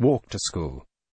walk to school.